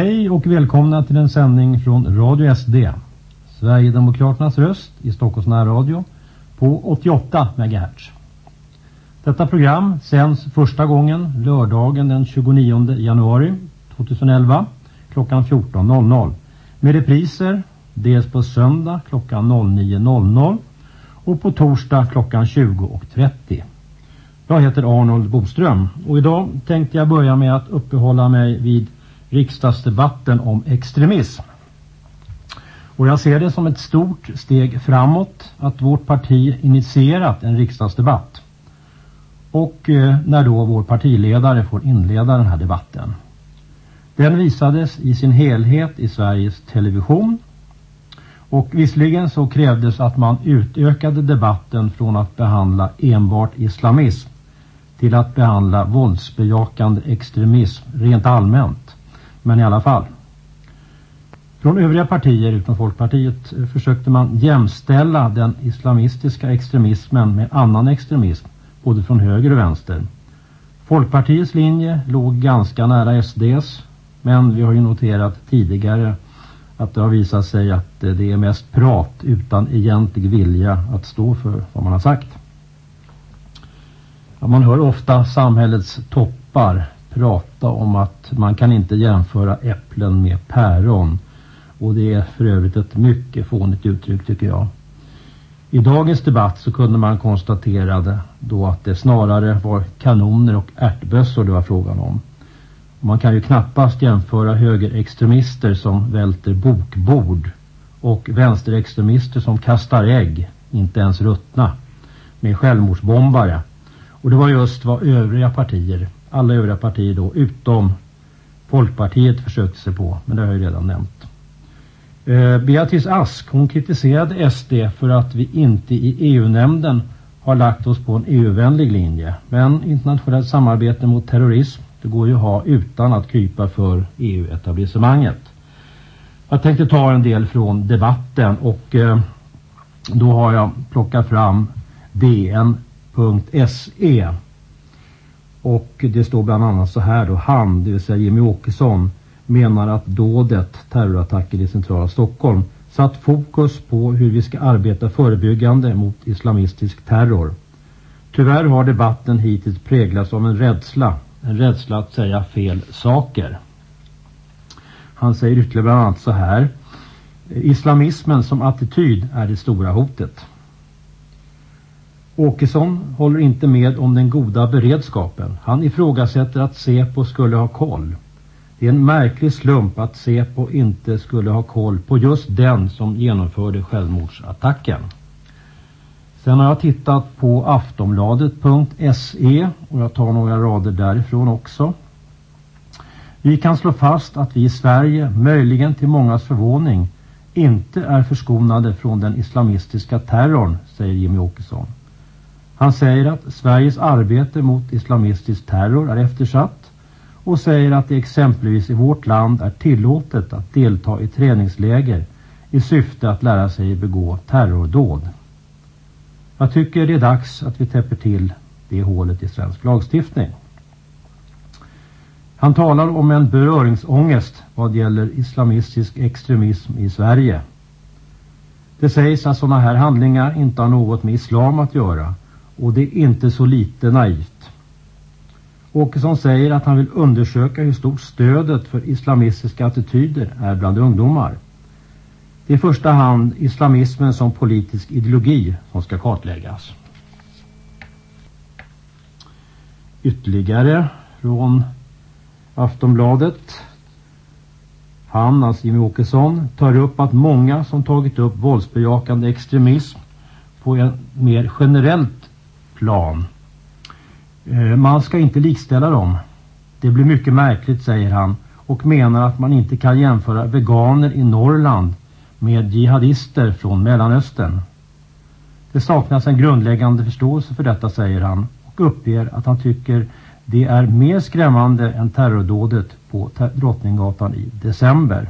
hej och välkomna till en sändning från Radio SD. Sverigedemokraternas röst i Stockholms närradio på 88 MHz. Detta program sänds första gången lördagen den 29 januari 2011 klockan 14.00 med repriser dels på söndag klockan 09.00 och på torsdag klockan 20.30. Jag heter Arnold Boström och idag tänkte jag börja med att uppehålla mig vid riksdagsdebatten om extremism. Och jag ser det som ett stort steg framåt att vårt parti initierat en riksdagsdebatt. Och eh, när då vår partiledare får inleda den här debatten. Den visades i sin helhet i Sveriges Television. Och visserligen så krävdes att man utökade debatten från att behandla enbart islamism till att behandla våldsbejakande extremism rent allmänt. Men i alla fall. Från övriga partier utom Folkpartiet eh, försökte man jämställa den islamistiska extremismen med annan extremism både från höger och vänster. Folkpartiets linje låg ganska nära SDs men vi har ju noterat tidigare att det har visat sig att eh, det är mest prat utan egentlig vilja att stå för vad man har sagt. Ja, man hör ofta samhällets toppar prata om att man kan inte jämföra äpplen med päron. Och det är för övrigt ett mycket fånigt uttryck tycker jag. I dagens debatt så kunde man konstatera då att det snarare var kanoner och ärtbössor det var frågan om. Man kan ju knappast jämföra högerextremister som välter bokbord och vänsterextremister som kastar ägg, inte ens ruttna, med självmordsbombare. Och det var just vad övriga partier, alla övriga partier då, utom Folkpartiet försökte sig på, men det har jag ju redan nämnt. Eh, Beatrice Ask, hon kritiserade SD för att vi inte i EU-nämnden har lagt oss på en EU-vänlig linje. Men internationellt samarbete mot terrorism, det går ju att ha utan att krypa för EU-etablissemanget. Jag tänkte ta en del från debatten och eh, då har jag plockat fram dn.se och det står bland annat så här då, han, det vill säga Jimmy Åkesson, menar att dådet, terrorattacker i centrala Stockholm, satt fokus på hur vi ska arbeta förebyggande mot islamistisk terror. Tyvärr har debatten hittills präglats av en rädsla, en rädsla att säga fel saker. Han säger ytterligare bland annat så här, islamismen som attityd är det stora hotet. Åkesson håller inte med om den goda beredskapen. Han ifrågasätter att Sepo skulle ha koll. Det är en märklig slump att Sepo inte skulle ha koll på just den som genomförde självmordsattacken. Sen har jag tittat på aftonbladet.se och jag tar några rader därifrån också. Vi kan slå fast att vi i Sverige, möjligen till mångas förvåning, inte är förskonade från den islamistiska terrorn, säger Jimmy Åkesson. Han säger att Sveriges arbete mot islamistisk terror är eftersatt och säger att det exempelvis i vårt land är tillåtet att delta i träningsläger i syfte att lära sig begå terrordåd. Jag tycker det är dags att vi täpper till det hålet i svensk lagstiftning. Han talar om en beröringsångest vad gäller islamistisk extremism i Sverige. Det sägs att sådana här handlingar inte har något med islam att göra och det är inte så lite naivt. Åkesson säger att han vill undersöka hur stort stödet för islamistiska attityder är bland ungdomar. Det är i första hand islamismen som politisk ideologi som ska kartläggas. Ytterligare från Aftonbladet. Han, alltså Jimmy Åkesson, tar upp att många som tagit upp våldsbejakande extremism på ett mer generellt plan. Eh, man ska inte likställa dem. Det blir mycket märkligt säger han och menar att man inte kan jämföra veganer i Norrland med jihadister från Mellanöstern. Det saknas en grundläggande förståelse för detta säger han och uppger att han tycker det är mer skrämmande än terrordådet på Drottninggatan i december.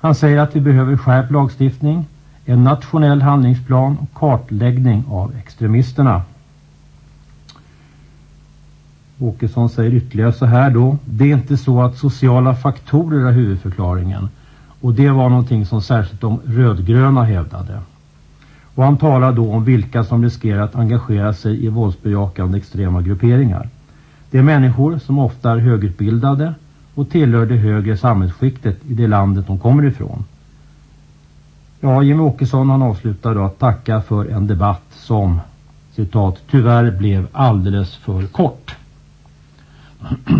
Han säger att vi behöver skärp lagstiftning en nationell handlingsplan och kartläggning av extremisterna. Åkesson säger ytterligare så här då. Det är inte så att sociala faktorer är huvudförklaringen. Och det var någonting som särskilt de rödgröna hävdade. Och han talar då om vilka som riskerar att engagera sig i våldsbejakande extrema grupperingar. Det är människor som ofta är högutbildade och tillhör det högre samhällsskiktet i det landet de kommer ifrån. Ja, Jimmy Åkesson han avslutar då att tacka för en debatt som citat tyvärr blev alldeles för kort.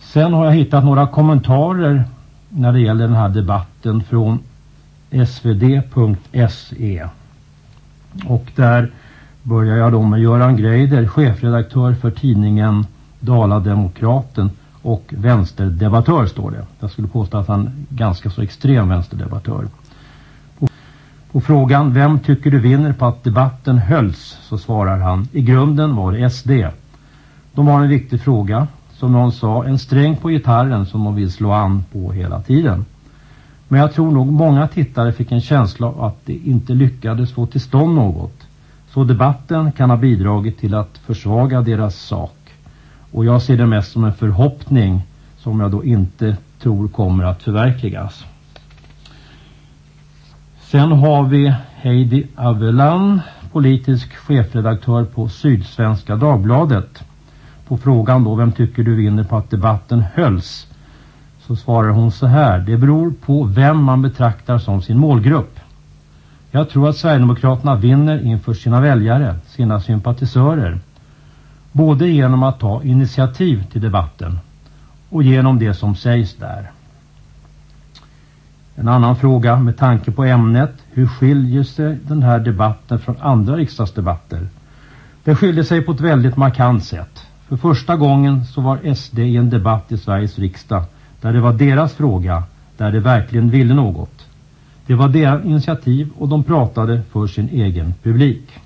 Sen har jag hittat några kommentarer när det gäller den här debatten från svd.se. Och där börjar jag då med Göran Greider, chefredaktör för tidningen Dala-Demokraten och vänsterdebattör står det. Jag skulle påstå att han är ganska så extrem vänsterdebattör. På, frågan vem tycker du vinner på att debatten hölls så svarar han i grunden var det SD. De har en viktig fråga som någon sa en sträng på gitarren som de vill slå an på hela tiden. Men jag tror nog många tittare fick en känsla av att det inte lyckades få till stånd något. Så debatten kan ha bidragit till att försvaga deras sak. Och jag ser det mest som en förhoppning som jag då inte tror kommer att förverkligas. Sen har vi Heidi Avelan, politisk chefredaktör på Sydsvenska Dagbladet. På frågan då, vem tycker du vinner på att debatten hölls? Så svarar hon så här, det beror på vem man betraktar som sin målgrupp. Jag tror att Sverigedemokraterna vinner inför sina väljare, sina sympatisörer. Både genom att ta initiativ till debatten och genom det som sägs där. En annan fråga med tanke på ämnet. Hur skiljer sig den här debatten från andra riksdagsdebatter? Det skiljer sig på ett väldigt markant sätt. För första gången så var SD i en debatt i Sveriges riksdag där det var deras fråga, där de verkligen ville något. Det var deras initiativ och de pratade för sin egen publik.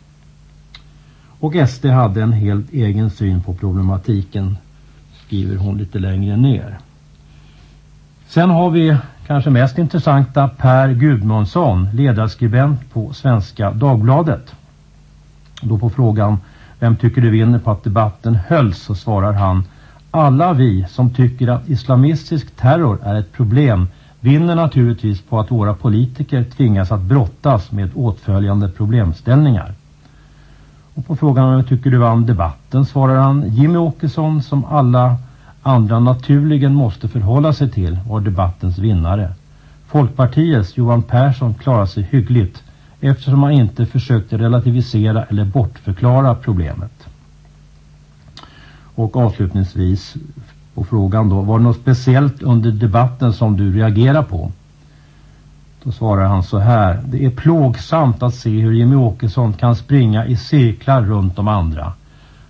Och SD hade en helt egen syn på problematiken, skriver hon lite längre ner. Sen har vi kanske mest intressanta Per Gudmundsson, ledarskribent på Svenska Dagbladet. Då på frågan vem tycker du vinner på att debatten hölls så svarar han alla vi som tycker att islamistisk terror är ett problem vinner naturligtvis på att våra politiker tvingas att brottas med åtföljande problemställningar. Och på frågan om jag tycker du vann debatten svarar han Jimmy Åkesson som alla andra naturligen måste förhålla sig till var debattens vinnare. Folkpartiets Johan Persson klarar sig hyggligt eftersom han inte försökte relativisera eller bortförklara problemet. Och avslutningsvis på frågan då, var det något speciellt under debatten som du reagerar på? Då svarar han så här, det är plågsamt att se hur Jimmy Åkesson kan springa i cirklar runt de andra.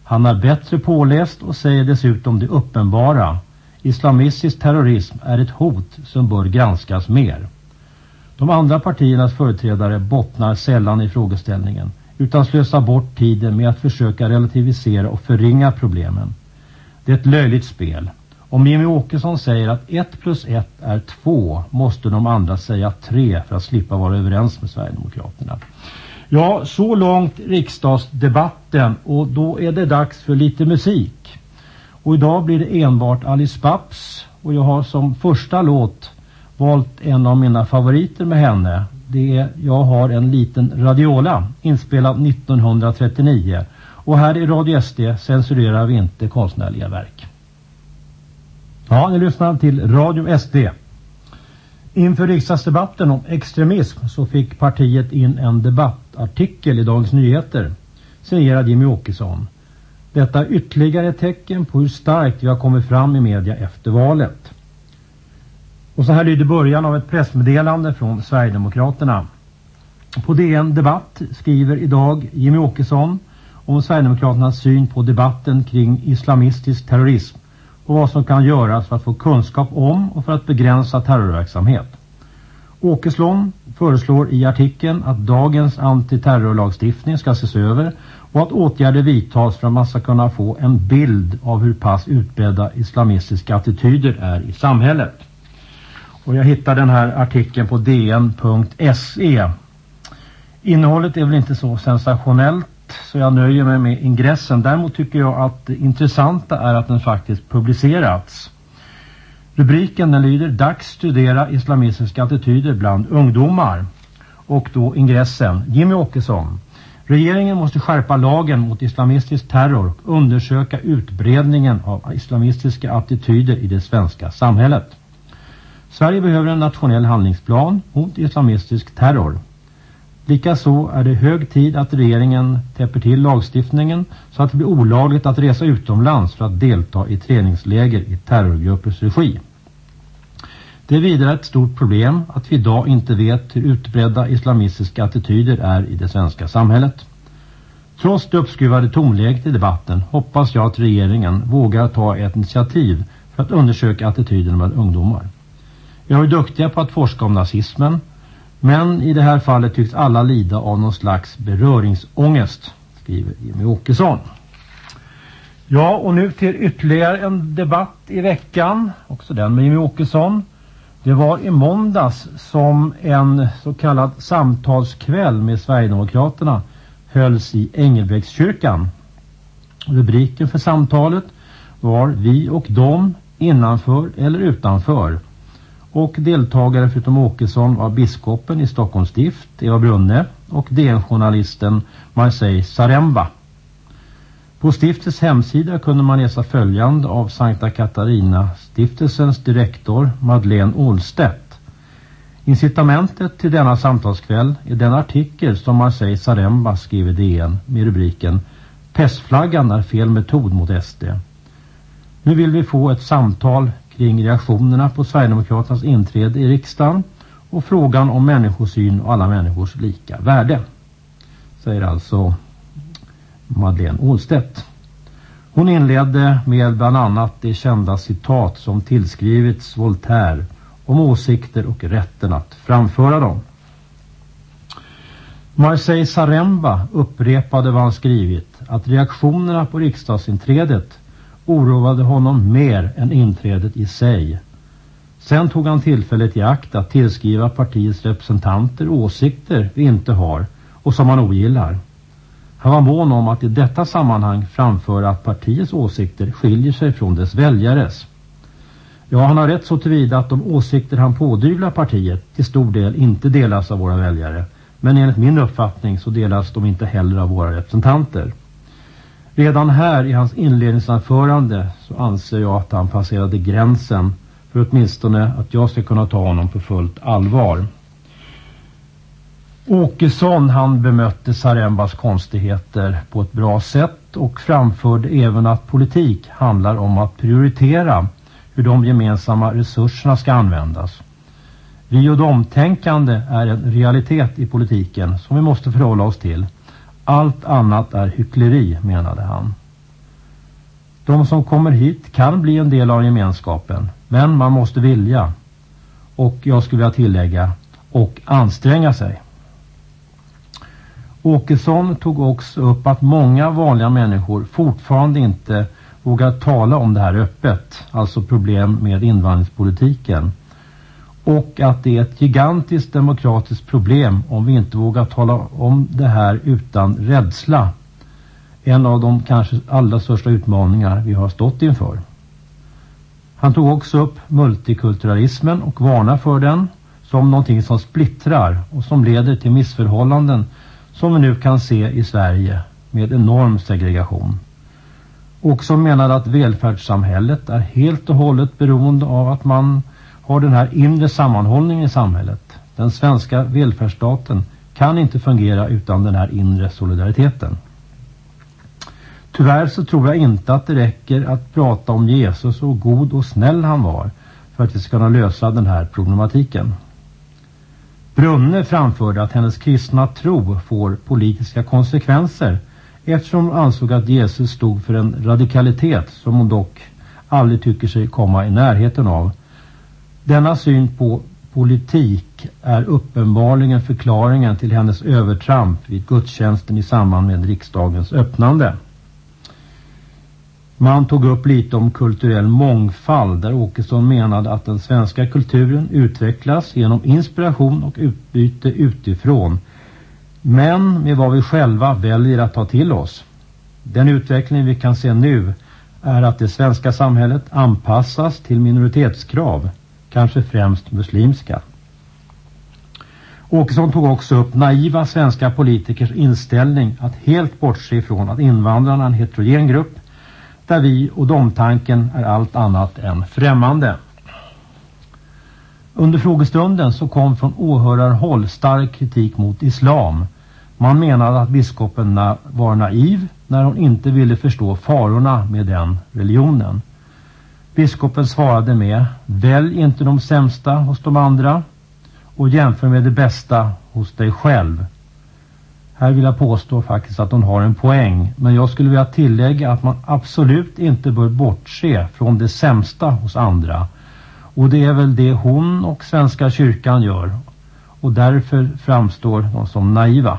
Han är bättre påläst och säger dessutom det uppenbara. Islamistisk terrorism är ett hot som bör granskas mer. De andra partiernas företrädare bottnar sällan i frågeställningen utan slösar bort tiden med att försöka relativisera och förringa problemen. Det är ett löjligt spel. Om Jimmy Åkesson säger att 1 plus 1 är 2 måste de andra säga 3 för att slippa vara överens med Sverigedemokraterna. Ja, så långt riksdagsdebatten och då är det dags för lite musik. Och idag blir det enbart Alice Babs och jag har som första låt valt en av mina favoriter med henne. Det är Jag har en liten radiola inspelad 1939 och här i Radio SD censurerar vi inte konstnärliga verk. Ja, ni lyssnar till Radio SD. Inför riksdagsdebatten om extremism så fick partiet in en debatt debattartikel i Dagens Nyheter signerad Jimmy Åkesson. Detta är ytterligare ett tecken på hur starkt vi har kommit fram i media efter valet. Och så här lyder början av ett pressmeddelande från Sverigedemokraterna. På DN Debatt skriver idag Jimmy Åkesson om Sverigedemokraternas syn på debatten kring islamistisk terrorism och vad som kan göras för att få kunskap om och för att begränsa terrorverksamhet. Åkeslån föreslår i artikeln att dagens antiterrorlagstiftning ska ses över och att åtgärder vidtas för att man ska kunna få en bild av hur pass utbredda islamistiska attityder är i samhället. Och jag hittar den här artikeln på dn.se. Innehållet är väl inte så sensationellt så jag nöjer mig med ingressen. Däremot tycker jag att det intressanta är att den faktiskt publicerats. Rubriken den lyder Dags studera islamistiska attityder bland ungdomar. Och då ingressen Jimmy Åkesson. Regeringen måste skärpa lagen mot islamistisk terror och undersöka utbredningen av islamistiska attityder i det svenska samhället. Sverige behöver en nationell handlingsplan mot islamistisk terror. Likaså är det hög tid att regeringen täpper till lagstiftningen så att det blir olagligt att resa utomlands för att delta i träningsläger i terrorgruppers regi. Det är vidare ett stort problem att vi idag inte vet hur utbredda islamistiska attityder är i det svenska samhället. Trots det uppskruvade tonläget i debatten hoppas jag att regeringen vågar ta ett initiativ för att undersöka attityderna bland ungdomar. Vi har ju duktiga på att forska om nazismen men i det här fallet tycks alla lida av någon slags beröringsångest, skriver Jimmy Åkesson. Ja, och nu till ytterligare en debatt i veckan, också den med Jimmy Åkesson. Det var i måndags som en så kallad samtalskväll med Sverigedemokraterna hölls i Engelbrektskyrkan. Rubriken för samtalet var Vi och dem innanför eller utanför. Och deltagare förutom Åkesson var biskopen i Stockholms stift, Eva Brunne, och DN-journalisten Marseille Saremba. På stiftets hemsida kunde man läsa följande av Sankta Katarina stiftelsens direktor Madeleine Ålstedt. Incitamentet till denna samtalskväll är den artikel som Marseille Saremba skrev i DN med rubriken Pestflaggan är fel metod mot SD. Nu vill vi få ett samtal kring reaktionerna på Sverigedemokraternas inträde i riksdagen och frågan om människosyn och alla människors lika värde. Säger alltså Madeleine Ålstedt. Hon inledde med bland annat det kända citat som tillskrivits Voltaire om åsikter och rätten att framföra dem. Marseille Saremba upprepade vad han skrivit att reaktionerna på riksdagsinträdet oroade honom mer än inträdet i sig. Sen tog han tillfället i akt att tillskriva partiets representanter åsikter vi inte har och som han ogillar. Han var mån om att i detta sammanhang framföra att partiets åsikter skiljer sig från dess väljares. Ja, han har rätt så tillvida att de åsikter han pådyvlar partiet till stor del inte delas av våra väljare. Men enligt min uppfattning så delas de inte heller av våra representanter. Redan här i hans inledningsanförande så anser jag att han passerade gränsen för åtminstone att jag ska kunna ta honom på fullt allvar. Åkesson han bemötte Sarembas konstigheter på ett bra sätt och framförde även att politik handlar om att prioritera hur de gemensamma resurserna ska användas. Vi och domtänkande är en realitet i politiken som vi måste förhålla oss till. Allt annat är hyckleri, menade han. De som kommer hit kan bli en del av gemenskapen, men man måste vilja. Och jag skulle vilja tillägga, och anstränga sig. Åkesson tog också upp att många vanliga människor fortfarande inte vågar tala om det här öppet, alltså problem med invandringspolitiken. Och att det är ett gigantiskt demokratiskt problem om vi inte vågar tala om det här utan rädsla. En av de kanske allra största utmaningar vi har stått inför. Han tog också upp multikulturalismen och varnar för den som någonting som splittrar och som leder till missförhållanden som vi nu kan se i Sverige med enorm segregation. Och som menade att välfärdssamhället är helt och hållet beroende av att man har den här inre sammanhållningen i samhället. Den svenska välfärdsstaten kan inte fungera utan den här inre solidariteten. Tyvärr så tror jag inte att det räcker att prata om Jesus och god och snäll han var för att vi ska kunna lösa den här problematiken. Brunne framförde att hennes kristna tro får politiska konsekvenser eftersom hon ansåg att Jesus stod för en radikalitet som hon dock aldrig tycker sig komma i närheten av. Denna syn på politik är uppenbarligen förklaringen till hennes övertramp vid gudstjänsten i samband med riksdagens öppnande. Man tog upp lite om kulturell mångfald där Åkesson menade att den svenska kulturen utvecklas genom inspiration och utbyte utifrån. Men med vad vi själva väljer att ta till oss. Den utveckling vi kan se nu är att det svenska samhället anpassas till minoritetskrav, kanske främst muslimska. Åkesson tog också upp naiva svenska politikers inställning att helt bortse ifrån att invandrarna är en heterogen grupp där vi och domtanken är allt annat än främmande. Under frågestunden så kom från åhörarhåll stark kritik mot islam. Man menade att biskopen var naiv när hon inte ville förstå farorna med den religionen. Biskopen svarade med, välj inte de sämsta hos de andra och jämför med det bästa hos dig själv. Här vill jag påstå faktiskt att hon har en poäng. Men jag skulle vilja tillägga att man absolut inte bör bortse från det sämsta hos andra. Och det är väl det hon och Svenska kyrkan gör. Och därför framstår de som naiva.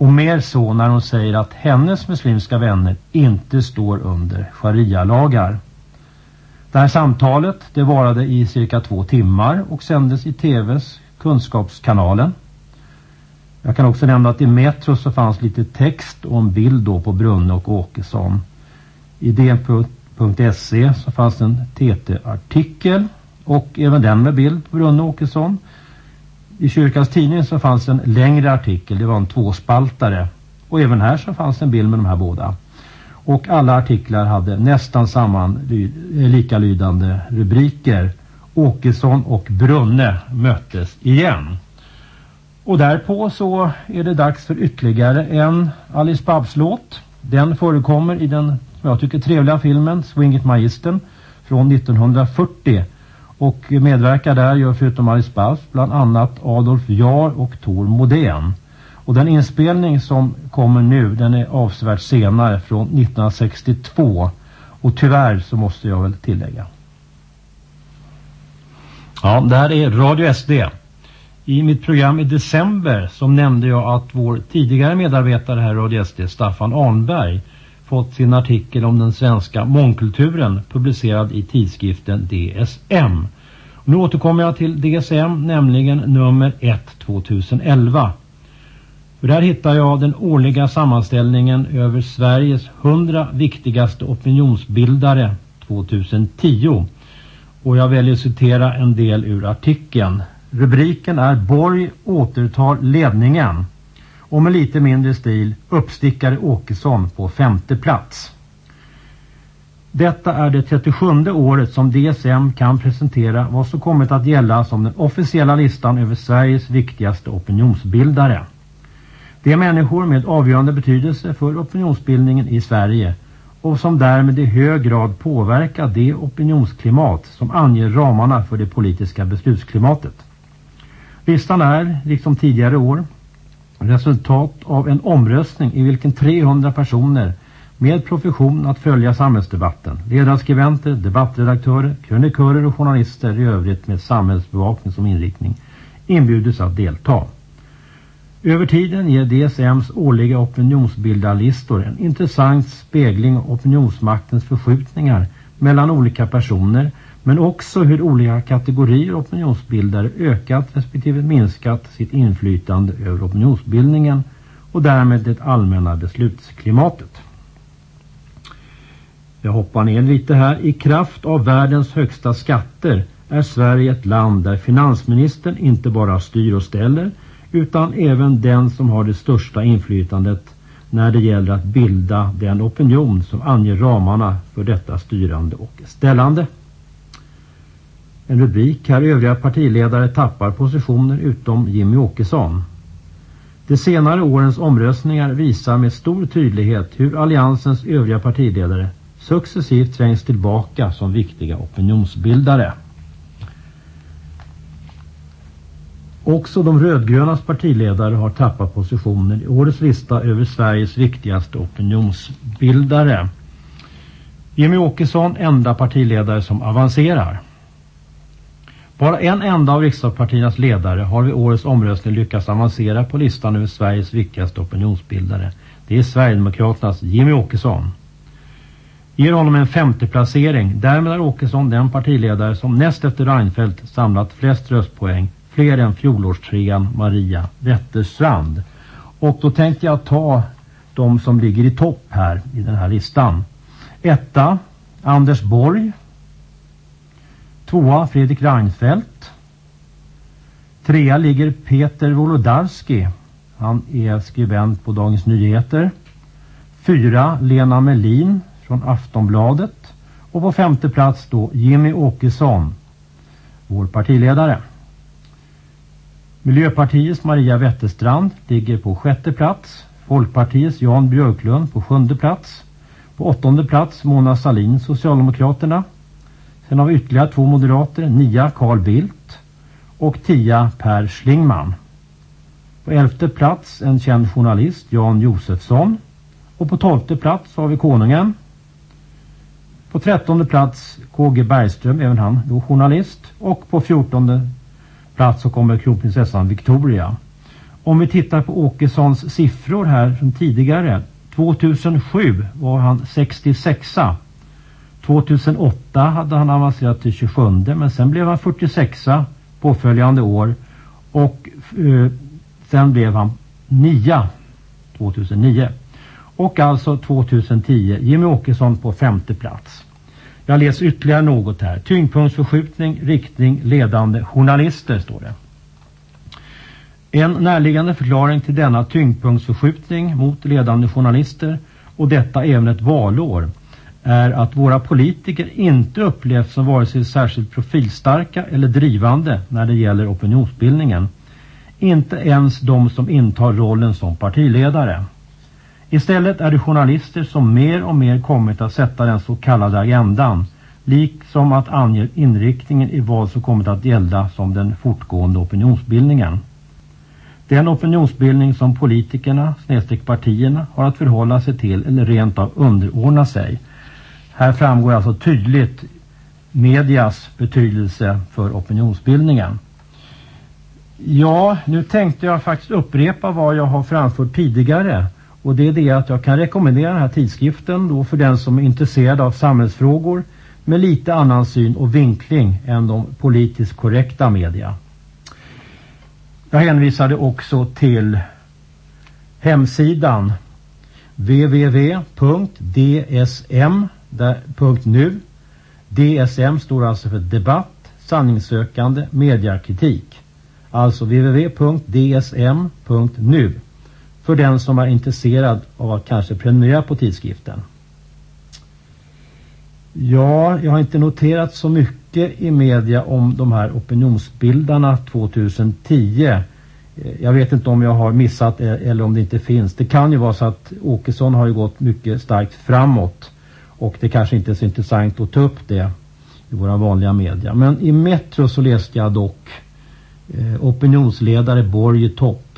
Och mer så när hon säger att hennes muslimska vänner inte står under sharia-lagar. Det här samtalet det varade i cirka två timmar och sändes i tvs kunskapskanalen. Jag kan också nämna att i Metro så fanns lite text och en bild då på Brunne och Åkesson. I dn.se så fanns en TT-artikel och även den med bild på Brunne och Åkesson. I kyrkans tidning så fanns en längre artikel, det var en tvåspaltare. Och även här så fanns en bild med de här båda. Och alla artiklar hade nästan samman eh, likalydande rubriker. Åkesson och Brunne möttes igen. Och därpå så är det dags för ytterligare en Alice Babs låt. Den förekommer i den, som jag tycker, trevliga filmen Swing It Magistern från 1940. Och medverkar där gör förutom Alice Babs bland annat Adolf Jar och Tor Modén. Och den inspelning som kommer nu den är avsevärt senare från 1962. Och tyvärr så måste jag väl tillägga. Ja, det här är Radio SD. I mitt program i december så nämnde jag att vår tidigare medarbetare här i Radio SD, Staffan Arnberg, fått sin artikel om den svenska mångkulturen publicerad i tidskriften DSM nu återkommer jag till DSM, nämligen nummer 1 2011. För där hittar jag den årliga sammanställningen över Sveriges 100 viktigaste opinionsbildare 2010. Och jag väljer att citera en del ur artikeln. Rubriken är Borg återtar ledningen. Och med lite mindre stil uppstickare Åkesson på femte plats. Detta är det 37 året som DSM kan presentera vad som kommit att gälla som den officiella listan över Sveriges viktigaste opinionsbildare. Det är människor med avgörande betydelse för opinionsbildningen i Sverige och som därmed i hög grad påverkar det opinionsklimat som anger ramarna för det politiska beslutsklimatet. Listan är, liksom tidigare år, resultat av en omröstning i vilken 300 personer med profession att följa samhällsdebatten, ledarskribenter, debattredaktörer, krönikörer och journalister i övrigt med samhällsbevakning som inriktning inbjudes att delta. Över tiden ger DSMs årliga opinionsbildarlistor en intressant spegling av opinionsmaktens förskjutningar mellan olika personer men också hur olika kategorier opinionsbildare ökat respektive minskat sitt inflytande över opinionsbildningen och därmed det allmänna beslutsklimatet. Jag hoppar ner lite här. I kraft av världens högsta skatter är Sverige ett land där finansministern inte bara styr och ställer utan även den som har det största inflytandet när det gäller att bilda den opinion som anger ramarna för detta styrande och ställande. En rubrik här övriga partiledare tappar positioner utom Jimmy Åkesson. De senare årens omröstningar visar med stor tydlighet hur alliansens övriga partiledare successivt trängs tillbaka som viktiga opinionsbildare. Också de rödgrönas partiledare har tappat positioner i årets lista över Sveriges viktigaste opinionsbildare. Jimmy Åkesson enda partiledare som avancerar. Bara en enda av riksdagspartiernas ledare har vid årets omröstning lyckats avancera på listan över Sveriges viktigaste opinionsbildare. Det är Sverigedemokraternas Jimmy Åkesson. Ger honom en femte placering. Därmed är Åkesson den partiledare som näst efter Reinfeldt samlat flest röstpoäng fler än fjolårstrean Maria Wetterstrand. Och då tänkte jag ta de som ligger i topp här i den här listan. Etta, Anders Borg. Tvåa, Fredrik Reinfeldt. Trea ligger Peter Wolodarski. Han är skribent på Dagens Nyheter. Fyra, Lena Melin från Aftonbladet. Och på femte plats då Jimmy Åkesson, vår partiledare. Miljöpartiets Maria Wetterstrand ligger på sjätte plats. Folkpartiets Jan Björklund på sjunde plats. På åttonde plats Mona Salin, Socialdemokraterna. Sen har vi ytterligare två moderater, nia Carl Bildt och tia Per Schlingman. På elfte plats en känd journalist, Jan Josefsson. Och på tolfte plats har vi konungen. På trettonde plats KG Bergström, även han då journalist. Och på fjortonde plats så kommer kronprinsessan Victoria. Om vi tittar på Åkessons siffror här från tidigare. 2007 var han 66 2008 hade han avancerat till 27 men sen blev han 46 påföljande år och eh, sen blev han 9 2009. Och alltså 2010 Jimmy Åkesson på femte plats. Jag läser ytterligare något här. Tyngdpunktsförskjutning, riktning, ledande journalister står det. En närliggande förklaring till denna tyngdpunktsförskjutning mot ledande journalister och detta även ett valår är att våra politiker inte upplevs som vare sig särskilt profilstarka eller drivande när det gäller opinionsbildningen. Inte ens de som intar rollen som partiledare. Istället är det journalister som mer och mer kommit att sätta den så kallade agendan, liksom att ange inriktningen i vad som kommit att gälla som den fortgående opinionsbildningen. Den opinionsbildning som politikerna, snedstreck partierna, har att förhålla sig till eller rent av underordna sig. Här framgår alltså tydligt medias betydelse för opinionsbildningen. Ja, nu tänkte jag faktiskt upprepa vad jag har framfört tidigare. Och det är det att jag kan rekommendera den här tidskriften då för den som är intresserad av samhällsfrågor med lite annan syn och vinkling än de politiskt korrekta media. Jag hänvisade också till hemsidan www.dsm.nu DSM står alltså för debatt, sanningssökande, mediakritik. Alltså www.dsm.nu för den som är intresserad av att kanske prenumerera på tidskriften. Ja, jag har inte noterat så mycket i media om de här opinionsbildarna 2010. Eh, jag vet inte om jag har missat e- eller om det inte finns. Det kan ju vara så att Åkesson har ju gått mycket starkt framåt. Och det kanske inte är så intressant att ta upp det i våra vanliga media. Men i Metro så läste jag dock eh, opinionsledare Borg topp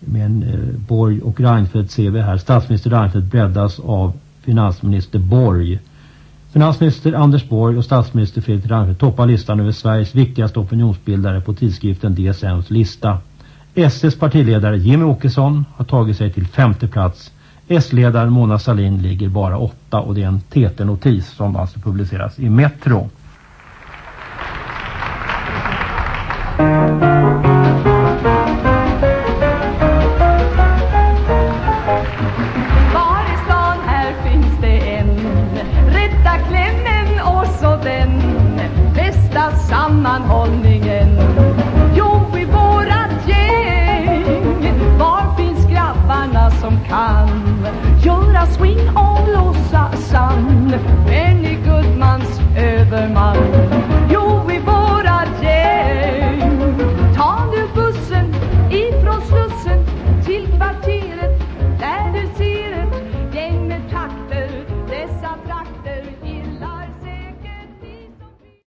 med en eh, Borg och Reinfeldt ser vi här. Statsminister Reinfeldt breddas av finansminister Borg. Finansminister Anders Borg och statsminister Fredrik Reinfeldt toppar listan över Sveriges viktigaste opinionsbildare på tidskriften DSMs lista. SS partiledare Jimmy Åkesson har tagit sig till femte plats. S-ledaren Mona Salin ligger bara åtta och det är en TT-notis som alltså publiceras i Metro.